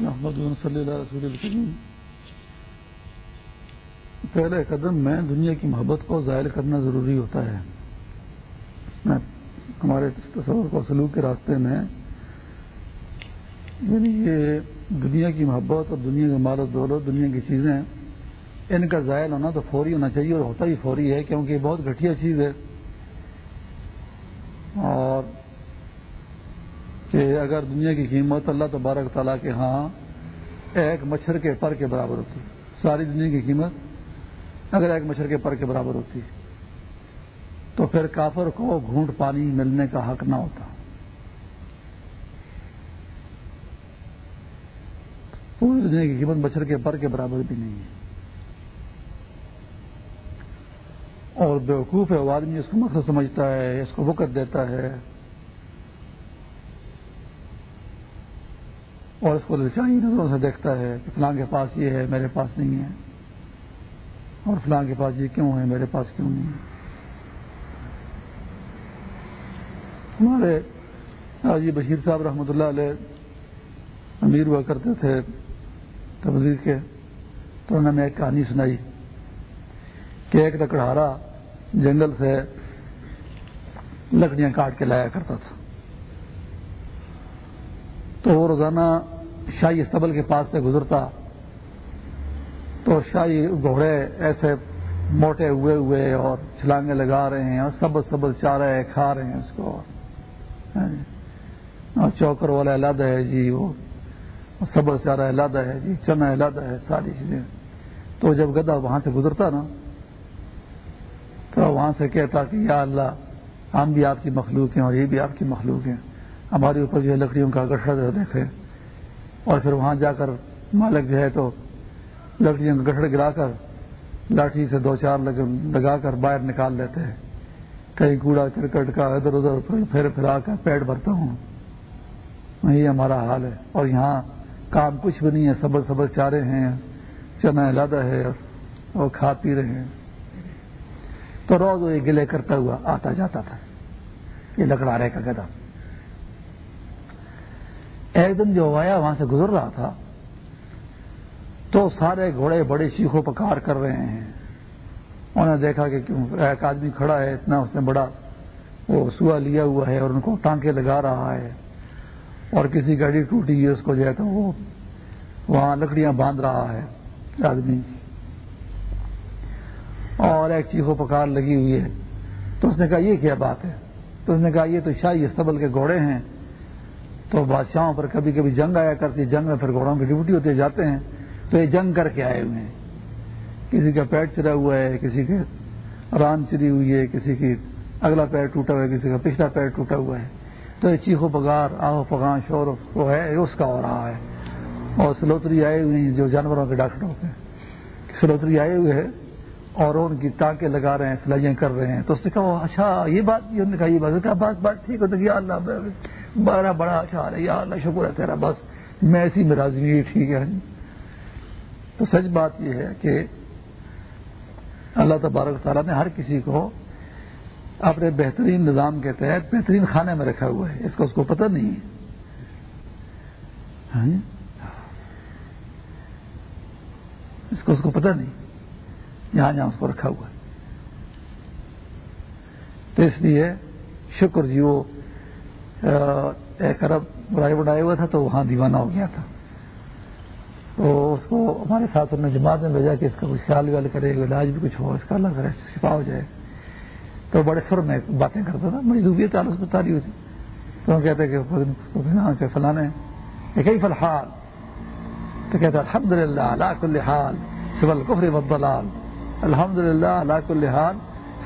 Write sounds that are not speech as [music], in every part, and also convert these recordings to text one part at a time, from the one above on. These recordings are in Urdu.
محمد صلی اللہ رسول الکریم پہلے قدم میں دنیا کی محبت کو ظاہر کرنا ضروری ہوتا ہے. ہمارے تصور کو سلوک کے راستے میں یعنی یہ دنیا کی محبت اور دنیا کے مال و دولت، دنیا کی چیزیں، ان کا ظاہر ہونا تو فوری ہونا چاہیے اور ہوتا ہی فوری ہے کیونکہ یہ بہت گھٹیا چیز ہے۔ اور کہ اگر دنیا کی قیمت اللہ تبارک تعالیٰ کے ہاں ایک مچھر کے پر کے برابر ہوتی، ساری دنیا کی قیمت اگر ایک مچھر کے پر کے برابر ہوتی، تو پھر کافر کو گھونٹ پانی ملنے کا حق نہ ہوتا۔ پوری دنیا کی قیمت مچھر کے پر کے برابر بھی نہیں ہے۔ اور بیوقوف ہے وہ آدمی اس کو مقصد سمجھتا ہے، اس کو وقت دیتا ہے۔ اور اس کو لچائی نظروں سے دیکھتا ہے کہ فلاں کے پاس یہ ہے، میرے پاس نہیں ہے۔ اور فلاں کے پاس یہ کیوں ہے، میرے پاس کیوں نہیں ہے؟ ہمارے حاجی بشیر صاحب رحمۃ اللہ علیہ امیر ہوا کرتے تھے تبدیل کے، تو انہوں نے ایک کہانی سنائی کہ ایک لکڑہارا جنگل سے لکڑیاں کاٹ کے لایا کرتا تھا۔ تو وہ روزانہ شاہی استبل کے پاس سے گزرتا تو شاہی گھوڑے ایسے موٹے ہوئے ہوئے اور چھلانگے لگا رہے ہیں اور سبز سبز چار رہے ہیں کھا رہے ہیں اس کو۔ ہاں جی۔ اور چوکر والا علادہ ہے جی وہ سبز چارہ علادہ ہے جی چنا علادہ ہے، ساری چیزیں۔ تو جب گدا وہاں سے گزرتا نا، تو وہاں سے کہتا کہ یا اللہ، ہم بھی آپ کی مخلوق ہیں اور یہ بھی آپ کی مخلوق ہیں۔ ہمارے اوپر جو ہے لکڑیوں کا گٹھڑا دیکھے اور پھر وہاں جا کر مالک جو ہے تو لکڑیوں کا گٹھڑ گرا کر لاٹھی سے دو چار لگا کر باہر نکال لیتے ہیں۔ کہیں کوڑا کرکٹ کا ادھر ادھر پھر پھرا کر پیٹ بھرتا ہوں۔ یہی ہمارا حال ہے۔ اور یہاں کام کچھ بھی نہیں ہے۔ سبر سبر چارے ہیں، چنا علادہ ہے اور کھا پی رہے ہیں۔ تو روز وہ یہ گلے کرتا ہوا آتا جاتا تھا۔ یہ لکڑا رہے کا گدا۔ ایک دن جو آیا، وہاں سے گزر رہا تھا۔ تو سارے گھوڑے بڑے چیخو پکار کر رہے ہیں۔ انہوں نے دیکھا کہ ایک آدمی کھڑا ہے، اتنا اس نے بڑا وہ سوا لیا ہوا ہے اور ان کو ٹانکے لگا رہا ہے۔ اور کسی گاڑی ٹوٹی ہے، اس کو جو ہے تو وہ وہاں لکڑیاں باندھ رہا ہے آدمی۔ اور ایک چیخو پکار لگی ہوئی ہے۔ تو اس نے کہا، یہ کیا بات ہے؟ تو اس نے کہا، یہ تو شاہی استبل کے گھوڑے ہیں۔ تو بادشاہوں پر کبھی کبھی جنگ آیا کرتی جنگ میں پھر گھوڑوں کی ڈیوٹی ہوتے جاتے ہیں۔ تو یہ جنگ کر کے آئے ہوئے ہیں۔ کسی کا پیٹ چرا ہوا ہے، کسی کے ران چری ہوئی ہے، کسی کی اگلا پیر ٹوٹا ہوا ہے، کسی کا پچھلا پیر ٹوٹا ہوا ہے۔ تو یہ چیخو پگار آہو پگان شور وہ ہے اس کا ہو رہا ہے۔ اور سلوتری آئے ہوئے ہیں جو جانوروں کے ڈاکٹروں کے سلوتری آئے ہوئے ہیں۔ اور ان کی ٹانکیں لگا رہے ہیں سلائیاں کر رہے ہیں۔ تو اس نے کہا اچھا یہ بات انہوں نے کہا، یہ بات۔ کہا بات بات ٹھیک ہوتا یا اللہ بڑا بڑا اچھا ہے۔ یا اللہ، شکر ہے تیرا، بس، میں ایسی مراضی ٹھیک ہے۔ تو سچ بات یہ ہے کہ اللہ تبارک تعالیٰ نے ہر کسی کو اپنے بہترین نظام کے تحت بہترین کھانے میں رکھا ہوا ہے۔ اس کو اس کو پتہ نہیں ہے۔ ہاں جی؟ اس کو اس کو پتہ نہیں۔ جہاں جہاں اس کو رکھا ہوا ہے۔ تو اس لیے شکر جی وہ ایک ارب بڑائی بڑھائے ہوا تھا تو وہاں دیوانہ ہو گیا تھا۔ تو اس کو ہمارے ساتھ انہوں نے جماعت میں بھیجا کہ اس کا کچھ خیال ویال کرے، علاج بھی کچھ ہو، اس کا اللہ کرے شفا ہو جائے۔ تو بڑے سر میں باتیں کرتا تھا مجھے زوبیت تعلق بتا رہی ہوتی تو ہم کہتے کہ فلانے کئی فلحال تو کہتا الحمد للہ اللہ کل حال سبل کفر ودلال الحمد للہ اللہ کل حال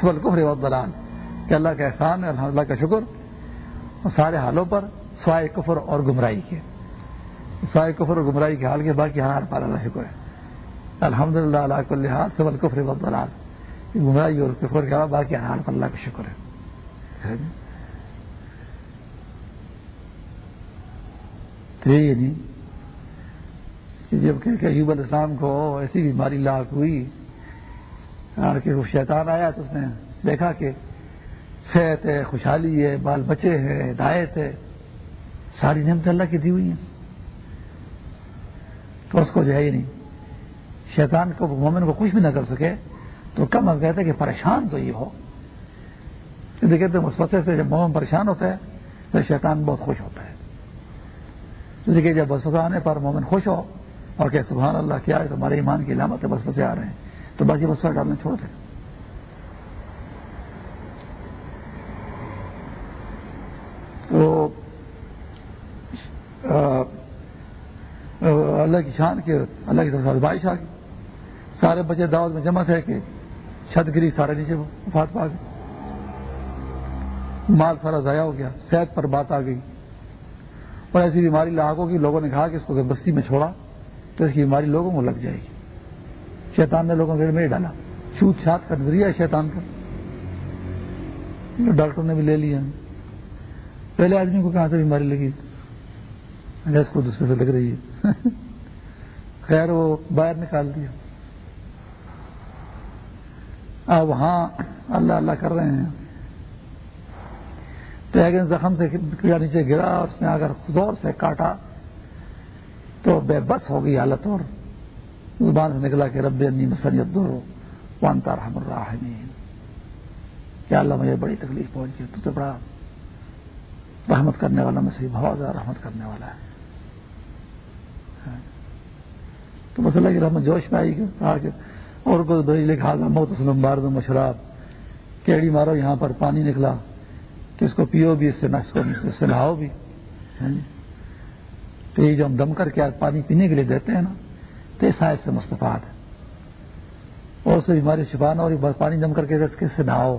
سبل کفر ودلال کہ اللہ کا احسان ہے، اللہ کا شکر۔ اور سارے حالوں پر سوائے کفر اور گمراہی کے۔ سوائے کفر اور گمراہی کے حال کے باقی حال پر اللہ شکر ہے۔ الحمد للہ اللہ کل حال سبل کفر ودلال گمراہی اور کفر کے علاوہ باقی حال پر اللہ کا شکر ہے۔ تو یہ نہیں کہ جبکہ ایوب علیہ السلام کو ایسی بیماری لاک ہوئی کہ وہ شیطان آیا تو اس نے دیکھا کہ صحت ہے، خوشحالی ہے، بال بچے ہیں، ہدایت ہے، ساری نعمتیں اللہ کی دی ہوئی ہیں۔ تو اس کو جو ہے ہی نہیں شیطان کو، مومن کو کچھ بھی نہ کر سکے تو کم از کہتے کہ پریشان تو یہ ہو۔ کہتے ہیں سے جب مومن پریشان ہوتا ہے تو شیطان بہت خوش ہوتا ہے۔ کہ جب وسوسہ آنے پر مومن خوش ہو اور کہ سبحان اللہ، کیا ہے تو ہمارے ایمان کی علامت ہے بس آ رہے ہیں۔ تو بس یہ وسوسہ ڈالنا چھوڑ دیں تو اللہ کی شان کے، اللہ کی طرف بارش آ گئی۔ سارے بچے دعوت میں جمع تھے کہ چھت گری سارے نیچے وفات پا گئے۔ مال سارا ضائع ہو گیا، صحت پر بات آ گئی۔ اور ایسی بیماری لاحقوں کی لوگوں نے کہا کہ اس کو بستی میں چھوڑا تو اس کی بیماری لوگوں کو لگ جائے گی۔ شیطان نے لوگوں کے میں ڈالا۔ چھوت چھات کا نظریہ ہے شیطان کا۔ ڈاکٹر نے بھی لے لیا۔ پہلے آدمی کو کہاں سے بیماری لگی؟ اس کو دوسرے سے لگ رہی ہے۔ [laughs] خیر، وہ باہر نکال دیا۔ اب وہاں اللہ اللہ کر رہے ہیں۔ تو ایک زخم سے کیڑا نیچے گرا اور اس نے اگر زور سے کاٹا۔ تو بے بس ہو گئی حالت اور۔ زبان سے نکلا کہ رب انی مسنیت دو وانتا رحم الراحمین۔ کیا اللہ مجھے بڑی تکلیف پہنچ گئی تو تو بڑا رحمت کرنے والا میں سے بہت زیادہ رحمت کرنے والا ہے۔ تو مسئلہ کی رحمت جوش میں آئی کہ اور کو بجلی کھا موت اسلم بار دوں مشراب، کیڑی مارو، یہاں پر پانی نکلا، تو اس کو پیو بھی، اس سے اس سے نہاؤ بھی۔ ہاں جی۔ تو یہ جو ہم دم کر کے پانی پینے کے لیے دیتے ہیں نا تو اس سائز سے مستفاد ہے اور اس سے بیماری شفا نہ اور پانی دم کر کے کس سے نہاؤ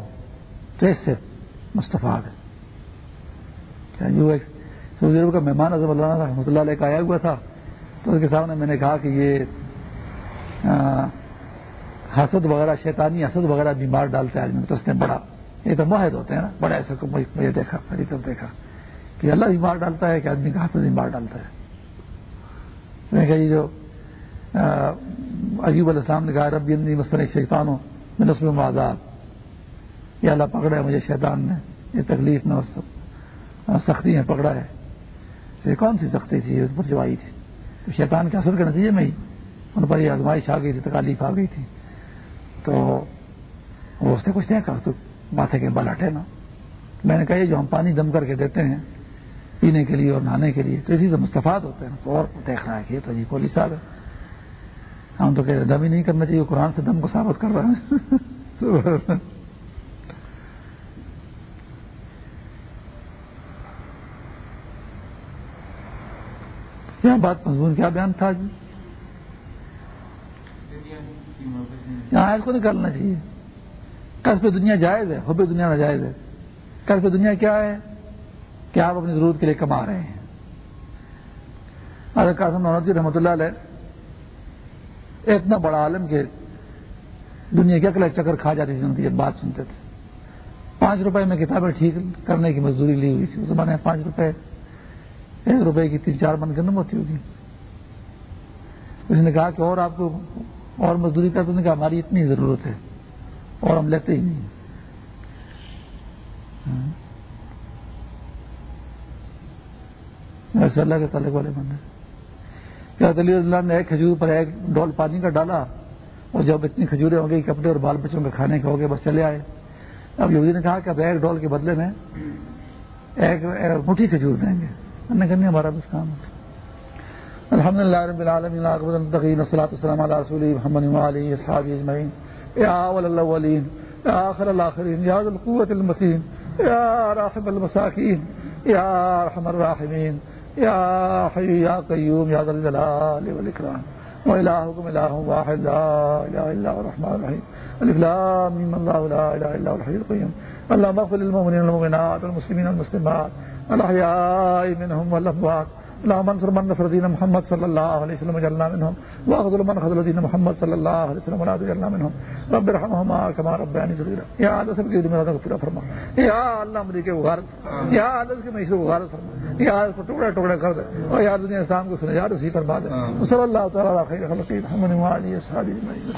تو اس سے مستفاد ہے یعنی جو جی، سعودی عرب کا مہمان اعظم اللہ رحمۃ اللہ علیہ کا آیا ہوا تھا تو اس کے سامنے میں نے کہا کہ یہ حسد وغیرہ شیطانی حسد وغیرہ بیمار ڈالتا ہے آدمی تو اس نے بڑا یہ تو معاہد ہوتے ہیں نا بڑا ایسا مجھے دیکھا میری طرف دیکھا کہ اللہ بیمار ڈالتا ہے کہ آدمی کا حسد بیمار ڈالتا ہے۔ میں کہا یہ جو عجیب علیہ السلام نے کہا ربی اندی مسئلہ شیطان ہوں میں نسل میں آزاد یہ اللہ پکڑا ہے مجھے شیطان نے، یہ تکلیف میں سختی میں پکڑا ہے۔ یہ کون سی سختی تھی؟ اس پر جو آئی تھی۔ شیطان کے اثر کے نتیجے میں ہی؟ ان پر یہ آزمائش آ گئی تھی، تکالیف آ گئی تھی۔ تو وہ اس نے کچھ نہیں کہا، تو ماتھے کے بل ہٹے نا۔ میں نے کہا، یہ جو ہم پانی دم کر کے دیتے ہیں، پینے کے لیے اور نہانے کے لیے، تو اسی سے مستفاد ہوتے ہیں۔ اور دیکھ رہا ہے کہ یہ تو جی کولی صاحب ہے۔ ہاں، ہم تو کہتے دم ہی نہیں کرنا چاہیے قرآن سے دم کو ثابت کر رہا ہے۔ [laughs] کیا [laughs] بات مضمون کیا بیان تھا جی؟ یہاں اس کو نکالنا چاہیے۔ کس پہ دنیا جائز ہے حب دنیا ناجائز ہے۔ کس پہ دنیا کیا ہے؟ کہ آپ اپنی ضرورت کے لیے کما رہے ہیں۔ حضرت قاسم نوردی رحمۃ اللہ علیہ اتنا بڑا عالم کہ دنیا کے اکلا چکر کھا جاتی تھی ان کی جب بات سنتے تھے۔ پانچ روپے میں کتابیں ٹھیک کرنے کی مزدوری لی ہوئی تھی۔ اس زمانے میں پانچ روپے، ایک روپے کی تین چار من گندم ہوتی ہوگی۔ اس نے کہا کہ اور آپ کو اور مزدوری کا تو نے کہا ہماری اتنی ضرورت ہے، اور ہم لیتے ہی نہیں۔ ہاں۔ ایسے اللہ کے تعلق والے بندے۔ کیا علی اللہ نے ایک کھجور پر ایک ڈول پانی کا ڈالا اور جب اتنی کھجوریں ہو گئی کپڑے اور بال بچوں کے کھانے کے ہو گئے، بس چلے آئے۔ اب یہودی نے کہا کہ اب ایک ڈول کے بدلے میں ایک مٹھی کھجور دیں گے۔ کرنے ہمارا بس کام ہے۔ الحمد لله رب العالمين عاقبة المتقين والصلاة والسلام على رسوله محمد وعلى اصحابه اجمعين يا اول الاولين يا اخر الاخرين يا ذا القوة المتين يا راحم المساكين يا ارحم الراحمين يا حي يا قيوم يا ذا الجلال و الہکم الہ واحد لا الہ الا هو الرحمن الرحیم الف لام میم اللہ لا الہ الا هو الحي القيوم. اللهم اغفر للمؤمنين والمؤمنات والمسلمین والمسلمات. الاحیاء منهم والاموات اللهم انصر من نصر دين محمد صلى الله عليه وسلم وجعلنا منهم. واخذل من خذل دين محمد صلى الله عليه وسلم ولا تجعلنا منهم. رب ارحمهما كما ربياني صغيرا. يا الله سب کی دنیا کا فرما. یا اللہ امریکہ کے غارت یا اللہ کے معیشت کو غارت فرما. یا اس کو ٹکڑے ٹکڑے کر دے. اور یا دنیا اسلام کو سنجا رسی فرما دے. صلی اللہ تعالی علیہ خیر خلقین محمد و علی اجمعین.